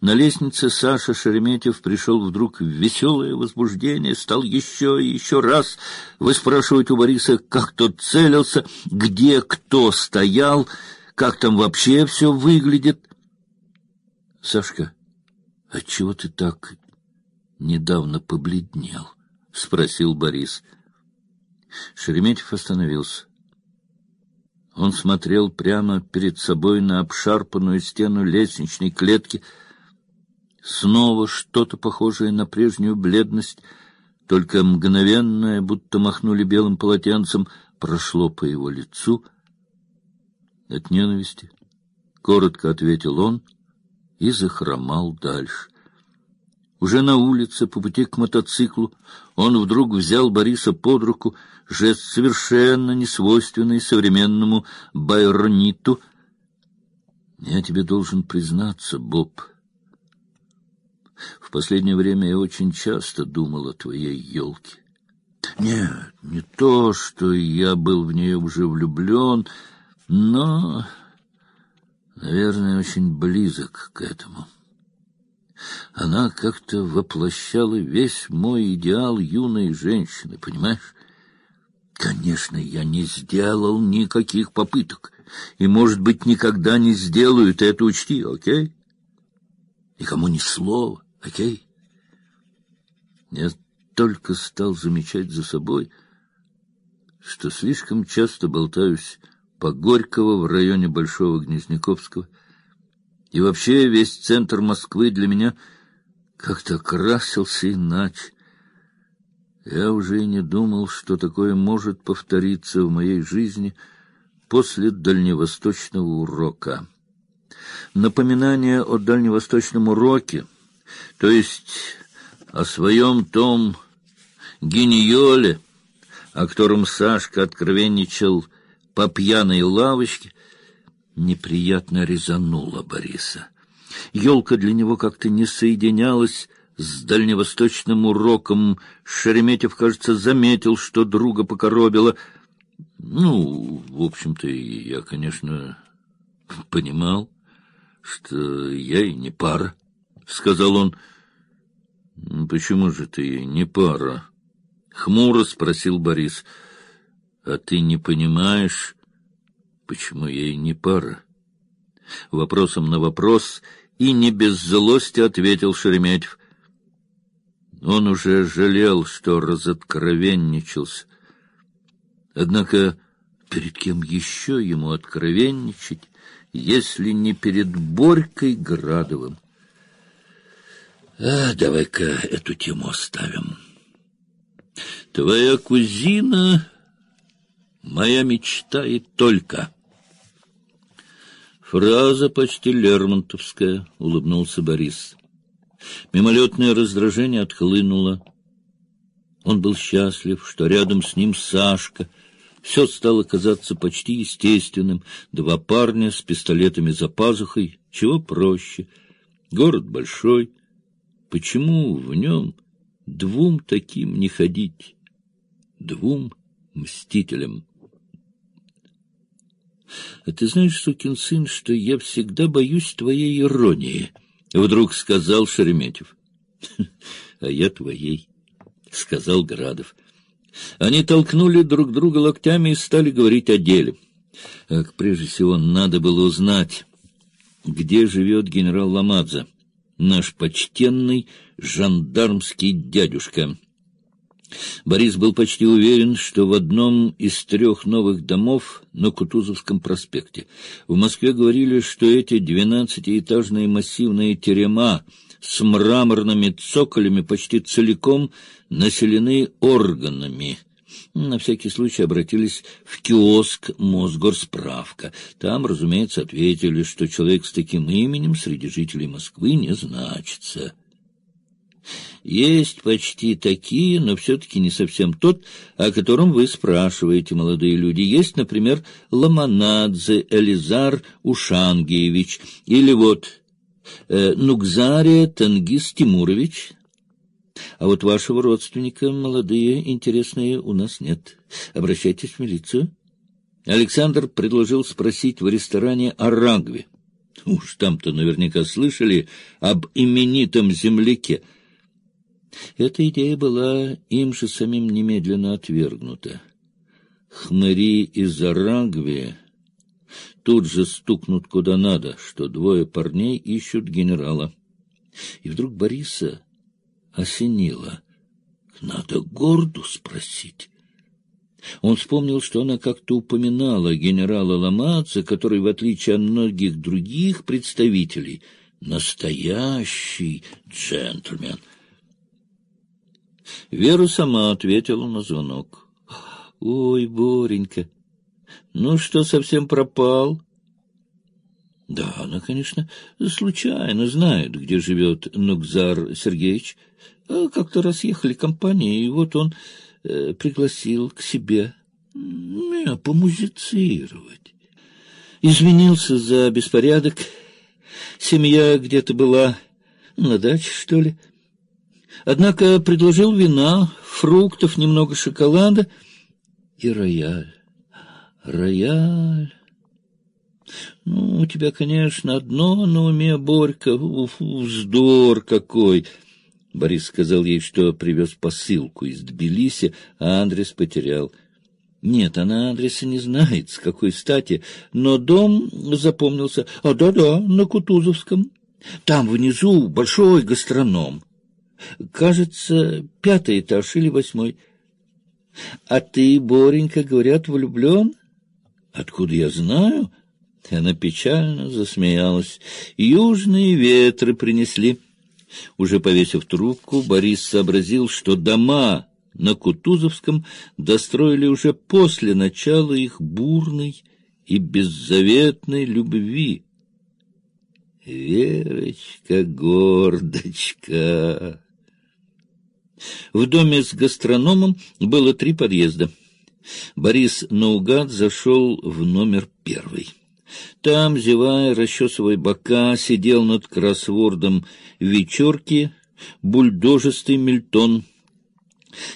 На лестнице Саша Шереметьев пришел вдруг в веселое возбуждение, стал еще и еще раз выспрашивать у Бориса, как тот целился, где кто стоял, как там вообще все выглядит. — Сашка, отчего ты так недавно побледнел? — спросил Борис. Шереметьев остановился. Он смотрел прямо перед собой на обшарпанную стену лестничной клетки. Снова что-то похожее на прежнюю бледность, только мгновенное, будто махнули белым полотенцем, прошло по его лицу. От ненависти, коротко ответил он и захромал дальше. Уже на улице, по пути к мотоциклу, он вдруг взял Бориса под руку, жест совершенно несвойственный современному байрониту. Я тебе должен признаться, Боб. В последнее время я очень часто думал о твоей елке. Нет, не то, что я был в нее уже влюблен, но, наверное, очень близок к этому. Она как-то воплощала весь мой идеал юной женщины, понимаешь? Конечно, я не сделал никаких попыток, и, может быть, никогда не сделаю, ты это учти, окей? Никому ни слова, окей? Я только стал замечать за собой, что слишком часто болтаюсь по Горького в районе Большого Гнезняковского, и вообще весь центр Москвы для меня как-то красился иначе. Я уже и не думал, что такое может повториться в моей жизни после дальневосточного урока. Напоминание о дальневосточном уроке, то есть о своем том гениоле, о котором Сашка откровенничал по пьяной лавочке, неприятно резануло Бориса. Елка для него как-то не соединялась с дальневосточным уроком. Шереметьев, кажется, заметил, что друга покоробило. Ну, в общем-то, я, конечно, понимал, что я и не пара, — сказал он. — Почему же ты не пара? — хмуро спросил Борис. — А ты не понимаешь, почему и не пара? Вопросом на вопрос и не без злости ответил Шереметьев. Он уже жалел, что разоткровенничался. Однако перед кем еще ему откровенничать, если не перед Борькой Градовым? А, давай-ка эту тему оставим. Твоя кузина — моя мечта и только. Фраза почти лермонтовская, — улыбнулся Борис. Мимолетное раздражение отхлынуло. Он был счастлив, что рядом с ним Сашка. Все стало казаться почти естественным. Два парня с пистолетами за пазухой. Чего проще. Город большой. Почему в нем двум таким не ходить? Двум мстителям. — А ты знаешь, сукин сын, что я всегда боюсь твоей иронии? —— вдруг сказал Шереметьев. — А я твоей, — сказал Градов. Они толкнули друг друга локтями и стали говорить о деле. Ах, прежде всего, надо было узнать, где живет генерал Ламадзе, наш почтенный жандармский дядюшка. Борис был почти уверен, что в одном из трех новых домов на Кутузовском проспекте. В Москве говорили, что эти двенадцатиэтажные массивные терема с мраморными цоколями почти целиком населены органами. На всякий случай обратились в киоск Мосгорсправка. Там, разумеется, ответили, что человек с таким именем среди жителей Москвы не значится. Есть почти такие, но все-таки не совсем тот, о котором вы спрашиваете, молодые люди. Есть, например, Ламанадзе Элизар Ушангиевич, или вот э, Нукзария Тенгиз Тимурович. А вот вашего родственника, молодые, интересные, у нас нет. Обращайтесь в милицию. Александр предложил спросить в ресторане о Рагве. Уж там-то наверняка слышали об именитом земляке. Эта идея была им же самим немедленно отвергнута. Хмыри из Арагви тут же стукнут куда надо, что двое парней ищут генерала. И вдруг Бориса осенило. Надо Горду спросить. Он вспомнил, что она как-то упоминала генерала Ламаца, который, в отличие от многих других представителей, настоящий джентльмен. Вера сама ответила на звонок. — Ой, Боренька, ну что, совсем пропал? — Да, она, конечно, случайно знает, где живет Нукзар Сергеевич. А как-то раз ехали компанией, и вот он э, пригласил к себе меня помузицировать. Извинился за беспорядок. Семья где-то была на даче, что ли. Однако предложил вина, фруктов, немного шоколада и рояль. Рояль. Ну, у тебя, конечно, одно на уме, Борька. Уф, вздор какой! Борис сказал ей, что привез посылку из Тбилиси, а адрес потерял. Нет, она адреса не знает, с какой стати, но дом запомнился. А да-да, на Кутузовском. Там внизу большой гастроном. Кажется, пятый этаж или восьмой. А ты, Боренька, говорят, влюблен? Откуда я знаю? Она печально засмеялась. Южные ветры принесли уже повесив трубку, Борис сообразил, что дома на Кутузовском достроили уже после начала их бурной и беззаветной любви. Верочка, гордочка! В доме с гастрономом было три подъезда. Борис наугад зашел в номер первый. Там, зевая, расчесывая бока, сидел над кроссвордом вечерки бульдожистый Мильтон.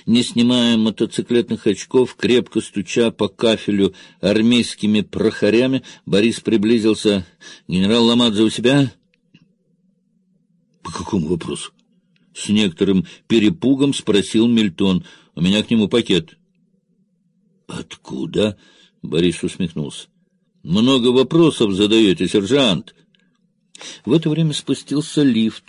Не снимая мотоциклетных очков, крепко стуча по кафелю армейскими прохорями, Борис приблизился. — Генерал Ламадзе у себя? — По какому вопросу? — с некоторым перепугом спросил Мильтон. — У меня к нему пакет. — Откуда? — Борис усмехнулся. Много вопросов задаете, сержант. В это время спустился лифт,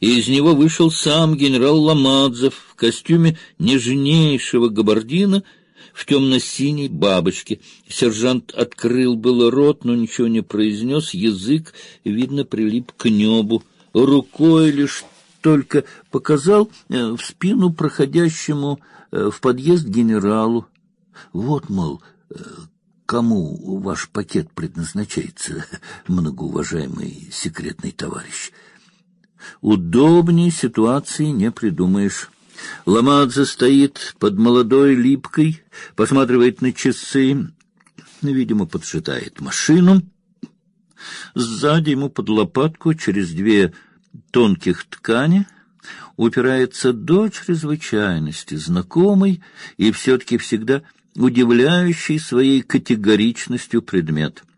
и из него вышел сам генерал Ламадзов в костюме нежнейшего габардина в темно-синей бабочке. Сержант открыл было рот, но ничего не произнес, язык, видно, прилип к небу. Рукой лишь только показал э, в спину проходящему э, в подъезд генералу. Вот, мол, э, кому ваш пакет предназначается, многоуважаемый секретный товарищ. Удобней ситуации не придумаешь. Ламадзе стоит под молодой липкой, посматривает на часы, видимо, подшитает машину. Сзади ему под лопатку через две тонких ткани упирается до чрезвычайности знакомый и все-таки всегда удивляющий своей категоричностью предмет —